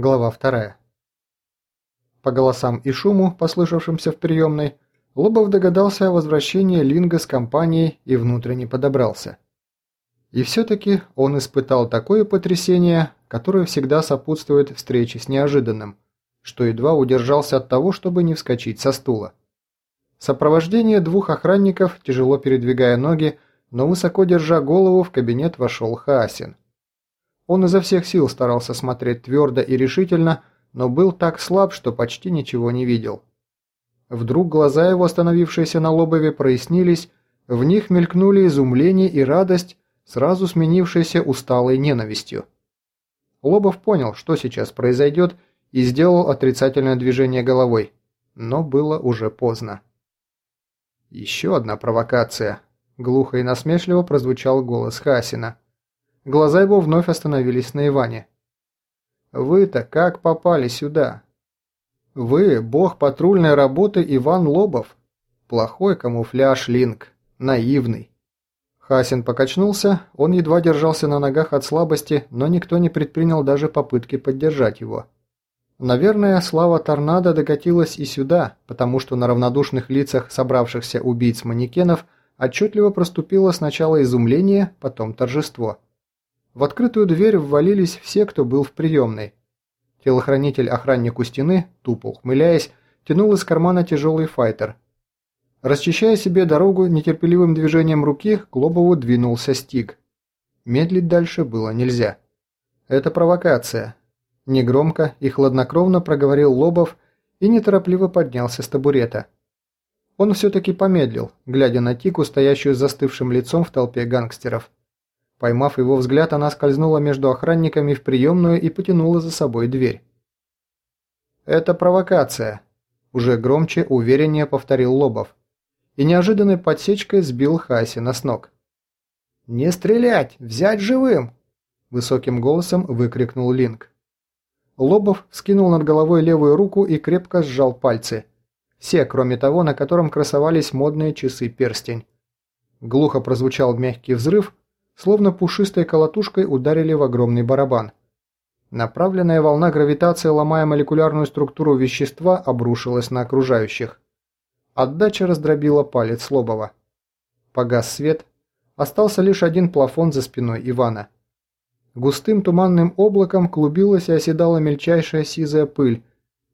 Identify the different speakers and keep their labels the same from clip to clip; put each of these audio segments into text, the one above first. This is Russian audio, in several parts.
Speaker 1: Глава вторая. По голосам и шуму, послышавшимся в приемной, Лобов догадался о возвращении Линга с компанией и внутренне подобрался. И все-таки он испытал такое потрясение, которое всегда сопутствует встрече с неожиданным, что едва удержался от того, чтобы не вскочить со стула. сопровождение двух охранников, тяжело передвигая ноги, но высоко держа голову, в кабинет вошел Хаасин. Он изо всех сил старался смотреть твердо и решительно, но был так слаб, что почти ничего не видел. Вдруг глаза его, остановившиеся на лобове, прояснились, в них мелькнули изумление и радость, сразу сменившиеся усталой ненавистью. Лобов понял, что сейчас произойдет, и сделал отрицательное движение головой, но было уже поздно. «Еще одна провокация», – глухо и насмешливо прозвучал голос Хасина. Глаза его вновь остановились на Иване. «Вы-то как попали сюда?» «Вы, бог патрульной работы Иван Лобов. Плохой камуфляж, Линк. Наивный». Хасин покачнулся, он едва держался на ногах от слабости, но никто не предпринял даже попытки поддержать его. Наверное, слава торнадо докатилась и сюда, потому что на равнодушных лицах собравшихся убийц-манекенов отчетливо проступило сначала изумление, потом торжество. В открытую дверь ввалились все, кто был в приемной. Телохранитель-охранник у стены, тупо ухмыляясь, тянул из кармана тяжелый файтер. Расчищая себе дорогу нетерпеливым движением руки, к Лобову двинулся Стиг. Медлить дальше было нельзя. Это провокация. Негромко и хладнокровно проговорил Лобов и неторопливо поднялся с табурета. Он все-таки помедлил, глядя на Тику, стоящую с застывшим лицом в толпе гангстеров. Поймав его взгляд, она скользнула между охранниками в приемную и потянула за собой дверь. «Это провокация», – уже громче, увереннее повторил Лобов. И неожиданной подсечкой сбил Хасина с ног. «Не стрелять! Взять живым!» – высоким голосом выкрикнул Линк. Лобов скинул над головой левую руку и крепко сжал пальцы. Все, кроме того, на котором красовались модные часы-перстень. Глухо прозвучал мягкий взрыв – словно пушистой колотушкой ударили в огромный барабан. Направленная волна гравитации, ломая молекулярную структуру вещества, обрушилась на окружающих. Отдача раздробила палец Лобова. Погас свет, остался лишь один плафон за спиной Ивана. Густым туманным облаком клубилась и оседала мельчайшая сизая пыль.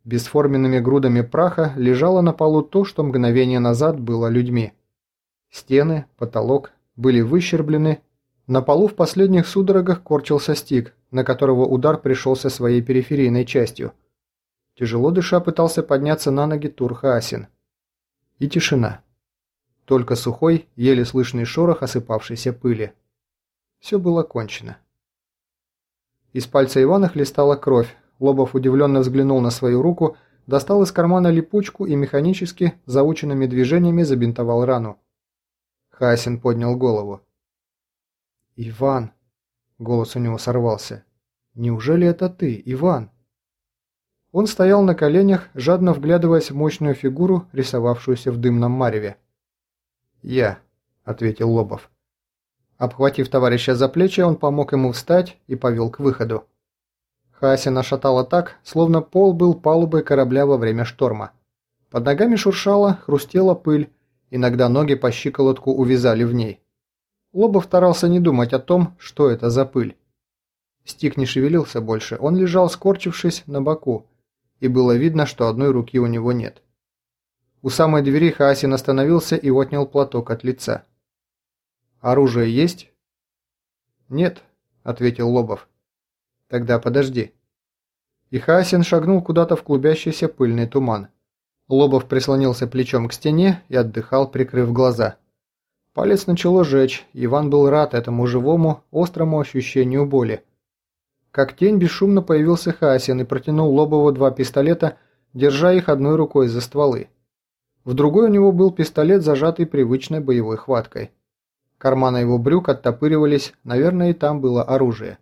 Speaker 1: Бесформенными грудами праха лежало на полу то, что мгновение назад было людьми. Стены, потолок были выщерблены на полу в последних судорогах корчился стик, на которого удар пришелся своей периферийной частью. Тяжело дыша пытался подняться на ноги Турхаасин. И тишина. Только сухой, еле слышный шорох осыпавшейся пыли. Все было кончено. Из пальца Ивана хлестала кровь. Лобов удивленно взглянул на свою руку, достал из кармана липучку и механически, заученными движениями забинтовал рану. Хасин поднял голову. «Иван!» – голос у него сорвался. «Неужели это ты, Иван?» Он стоял на коленях, жадно вглядываясь в мощную фигуру, рисовавшуюся в дымном мареве. «Я», – ответил Лобов. Обхватив товарища за плечи, он помог ему встать и повел к выходу. Хасина шатала так, словно пол был палубой корабля во время шторма. Под ногами шуршала, хрустела пыль, иногда ноги по щиколотку увязали в ней. Лобов старался не думать о том, что это за пыль. Стик не шевелился больше, он лежал скорчившись на боку, и было видно, что одной руки у него нет. У самой двери Хаасин остановился и отнял платок от лица. «Оружие есть?» «Нет», — ответил Лобов. «Тогда подожди». И Хаасин шагнул куда-то в клубящийся пыльный туман. Лобов прислонился плечом к стене и отдыхал, прикрыв глаза. Палец начало жечь, Иван был рад этому живому, острому ощущению боли. Как тень бесшумно появился Хасин и протянул Лобову два пистолета, держа их одной рукой за стволы. В другой у него был пистолет, зажатый привычной боевой хваткой. Карманы его брюк оттопыривались, наверное, и там было оружие.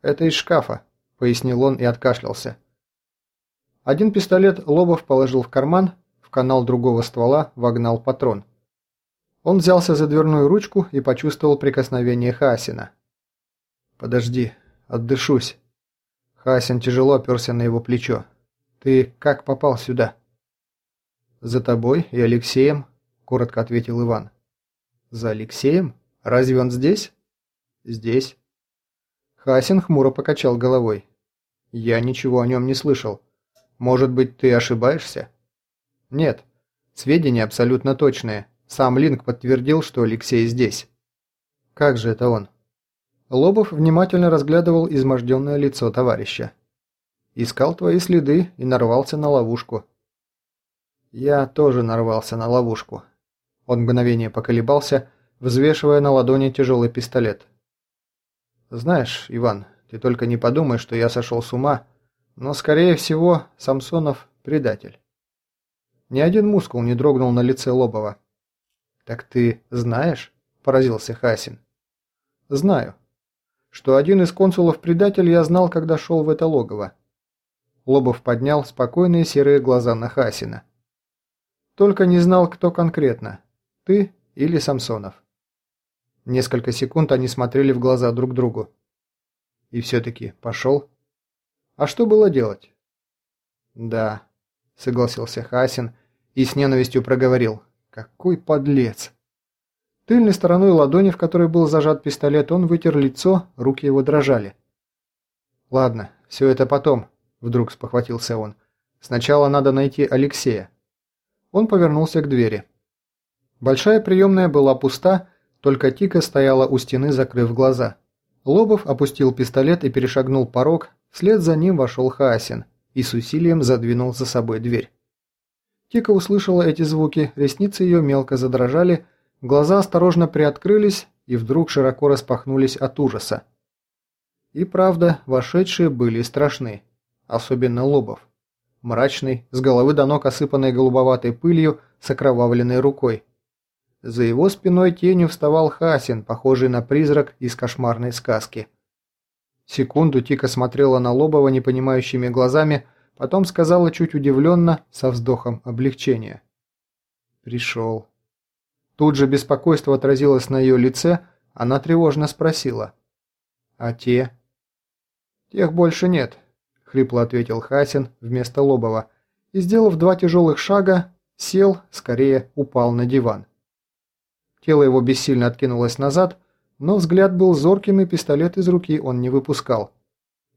Speaker 1: «Это из шкафа», — пояснил он и откашлялся. Один пистолет Лобов положил в карман, в канал другого ствола вогнал патрон. Он взялся за дверную ручку и почувствовал прикосновение Хасина. «Подожди, отдышусь». Хасин тяжело оперся на его плечо. «Ты как попал сюда?» «За тобой и Алексеем», — коротко ответил Иван. «За Алексеем? Разве он здесь?» «Здесь». Хасин хмуро покачал головой. «Я ничего о нем не слышал. Может быть, ты ошибаешься?» «Нет. Сведения абсолютно точные. Сам Линк подтвердил, что Алексей здесь». «Как же это он?» Лобов внимательно разглядывал изможденное лицо товарища. «Искал твои следы и нарвался на ловушку». «Я тоже нарвался на ловушку». Он мгновение поколебался, взвешивая на ладони тяжелый пистолет. «Знаешь, Иван, ты только не подумай, что я сошел с ума, но, скорее всего, Самсонов – предатель». Ни один мускул не дрогнул на лице Лобова. «Так ты знаешь?» – поразился Хасин. «Знаю. Что один из консулов предатель я знал, когда шел в это логово». Лобов поднял спокойные серые глаза на Хасина. «Только не знал, кто конкретно. Ты или Самсонов?» Несколько секунд они смотрели в глаза друг другу. И все-таки пошел. А что было делать? Да, согласился Хасин и с ненавистью проговорил. Какой подлец! Тыльной стороной ладони, в которой был зажат пистолет, он вытер лицо, руки его дрожали. «Ладно, все это потом», — вдруг спохватился он. «Сначала надо найти Алексея». Он повернулся к двери. Большая приемная была пуста, только Тика стояла у стены, закрыв глаза. Лобов опустил пистолет и перешагнул порог, вслед за ним вошел Хаасин и с усилием задвинул за собой дверь. Тика услышала эти звуки, ресницы ее мелко задрожали, глаза осторожно приоткрылись и вдруг широко распахнулись от ужаса. И правда, вошедшие были страшны, особенно Лобов. Мрачный, с головы до ног осыпанной голубоватой пылью, с окровавленной рукой. За его спиной тенью вставал Хасин, похожий на призрак из кошмарной сказки. Секунду Тика смотрела на Лобова непонимающими глазами, потом сказала чуть удивленно, со вздохом облегчения. «Пришел». Тут же беспокойство отразилось на ее лице, она тревожно спросила. «А те?» «Тех больше нет», — хрипло ответил Хасин вместо Лобова, и, сделав два тяжелых шага, сел, скорее упал на диван. Тело его бессильно откинулось назад, но взгляд был зорким, и пистолет из руки он не выпускал.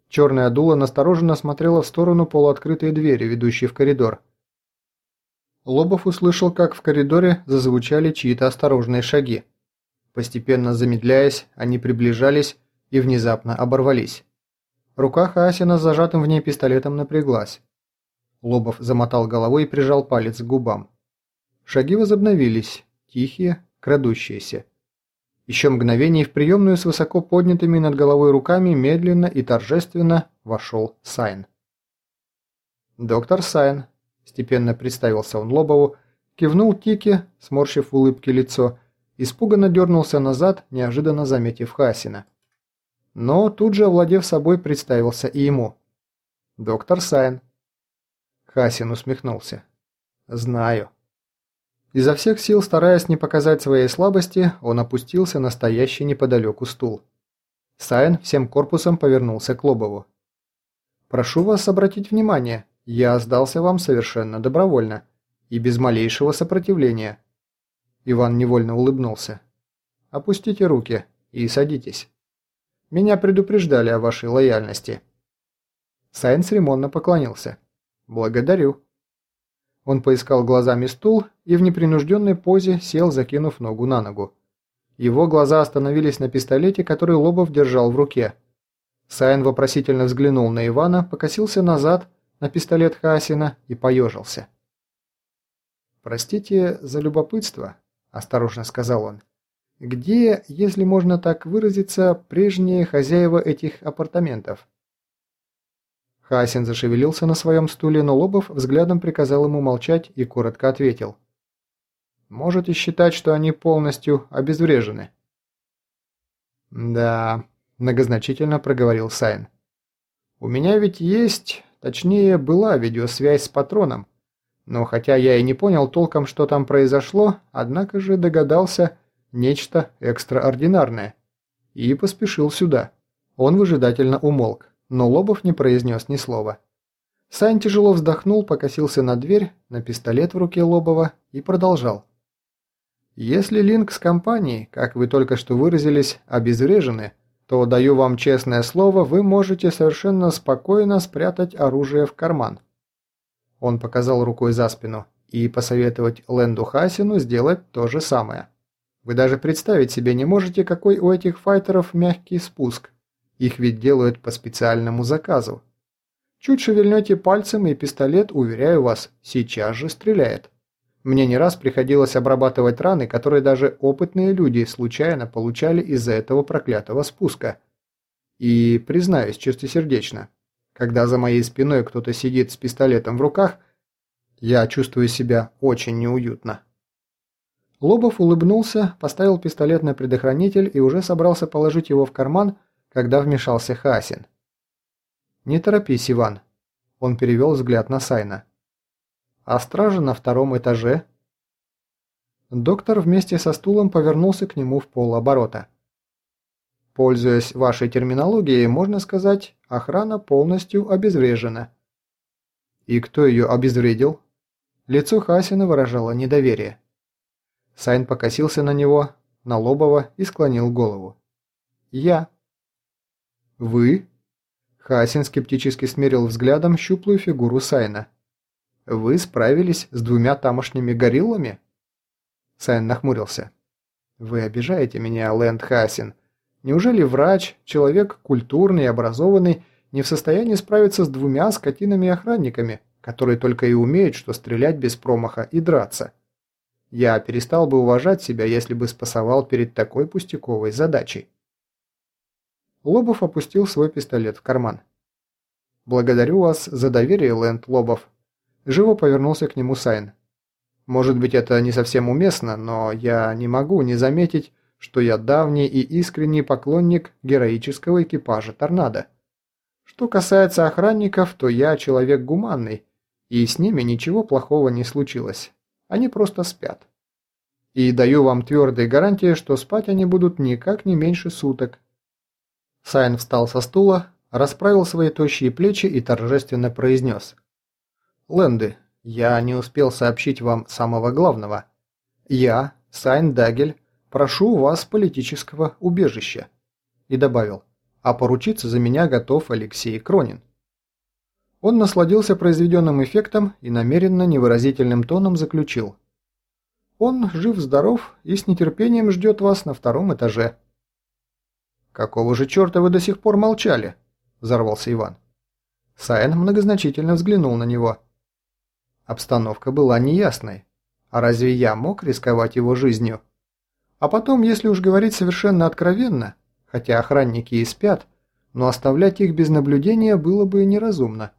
Speaker 1: Черная дула настороженно смотрела в сторону полуоткрытой двери, ведущей в коридор. Лобов услышал, как в коридоре зазвучали чьи-то осторожные шаги. Постепенно замедляясь, они приближались и внезапно оборвались. Рука Хасина с зажатым в ней пистолетом напряглась. Лобов замотал головой и прижал палец к губам. Шаги возобновились, тихие, крадущиеся. Еще мгновение, и в приемную с высоко поднятыми над головой руками медленно и торжественно вошел Сайн. «Доктор Сайн», – степенно представился он Лобову, кивнул Тике, сморщив в улыбке лицо, испуганно дернулся назад, неожиданно заметив Хасина. Но тут же, овладев собой, представился и ему. «Доктор Сайн». Хасин усмехнулся. «Знаю». Изо всех сил, стараясь не показать своей слабости, он опустился на стоящий неподалеку стул. Сайн всем корпусом повернулся к Лобову. «Прошу вас обратить внимание, я сдался вам совершенно добровольно и без малейшего сопротивления». Иван невольно улыбнулся. «Опустите руки и садитесь. Меня предупреждали о вашей лояльности». Сайн церемонно поклонился. «Благодарю». Он поискал глазами стул и в непринужденной позе сел, закинув ногу на ногу. Его глаза остановились на пистолете, который Лобов держал в руке. Сайн вопросительно взглянул на Ивана, покосился назад на пистолет Хасина и поежился. «Простите за любопытство», – осторожно сказал он. «Где, если можно так выразиться, прежние хозяева этих апартаментов?» Хасин зашевелился на своем стуле, но Лобов взглядом приказал ему молчать и коротко ответил. «Можете считать, что они полностью обезврежены». «Да», – многозначительно проговорил Сайн. «У меня ведь есть, точнее, была видеосвязь с патроном, но хотя я и не понял толком, что там произошло, однако же догадался нечто экстраординарное и поспешил сюда». Он выжидательно умолк но Лобов не произнес ни слова. Сайн тяжело вздохнул, покосился на дверь, на пистолет в руке Лобова и продолжал. «Если линк с компанией, как вы только что выразились, обезврежены, то, даю вам честное слово, вы можете совершенно спокойно спрятать оружие в карман». Он показал рукой за спину и посоветовать Лэнду Хасину сделать то же самое. Вы даже представить себе не можете, какой у этих файтеров мягкий спуск. Их ведь делают по специальному заказу. Чуть шевельнете пальцем, и пистолет, уверяю вас, сейчас же стреляет. Мне не раз приходилось обрабатывать раны, которые даже опытные люди случайно получали из-за этого проклятого спуска. И, признаюсь чистосердечно, когда за моей спиной кто-то сидит с пистолетом в руках, я чувствую себя очень неуютно. Лобов улыбнулся, поставил пистолет на предохранитель и уже собрался положить его в карман, когда вмешался Хасин. «Не торопись, Иван». Он перевел взгляд на Сайна. «А стража на втором этаже?» Доктор вместе со стулом повернулся к нему в полоборота. Пользуясь вашей терминологией, можно сказать, охрана полностью обезврежена. И кто ее обезвредил? Лицо Хасина выражало недоверие. Сайн покосился на него, на Лобова и склонил голову. «Я». «Вы?» Хасин скептически смерил взглядом щуплую фигуру Сайна. «Вы справились с двумя тамошними гориллами?» Сайн нахмурился. «Вы обижаете меня, Лэнд Хасин. Неужели врач, человек культурный и образованный, не в состоянии справиться с двумя скотинами-охранниками, которые только и умеют, что стрелять без промаха и драться? Я перестал бы уважать себя, если бы спасовал перед такой пустяковой задачей». Лобов опустил свой пистолет в карман. «Благодарю вас за доверие, Лэнд Лобов». Живо повернулся к нему Сайн. «Может быть, это не совсем уместно, но я не могу не заметить, что я давний и искренний поклонник героического экипажа «Торнадо». Что касается охранников, то я человек гуманный, и с ними ничего плохого не случилось. Они просто спят. И даю вам твердые гарантии, что спать они будут никак не меньше суток, Сайн встал со стула, расправил свои тощие плечи и торжественно произнес. «Лэнды, я не успел сообщить вам самого главного. Я, Сайн Дагель, прошу у вас политического убежища». И добавил, «А поручиться за меня готов Алексей Кронин». Он насладился произведенным эффектом и намеренно невыразительным тоном заключил. «Он жив-здоров и с нетерпением ждет вас на втором этаже». «Какого же черта вы до сих пор молчали?» – взорвался Иван. Сайн многозначительно взглянул на него. Обстановка была неясной. А разве я мог рисковать его жизнью? А потом, если уж говорить совершенно откровенно, хотя охранники и спят, но оставлять их без наблюдения было бы неразумно.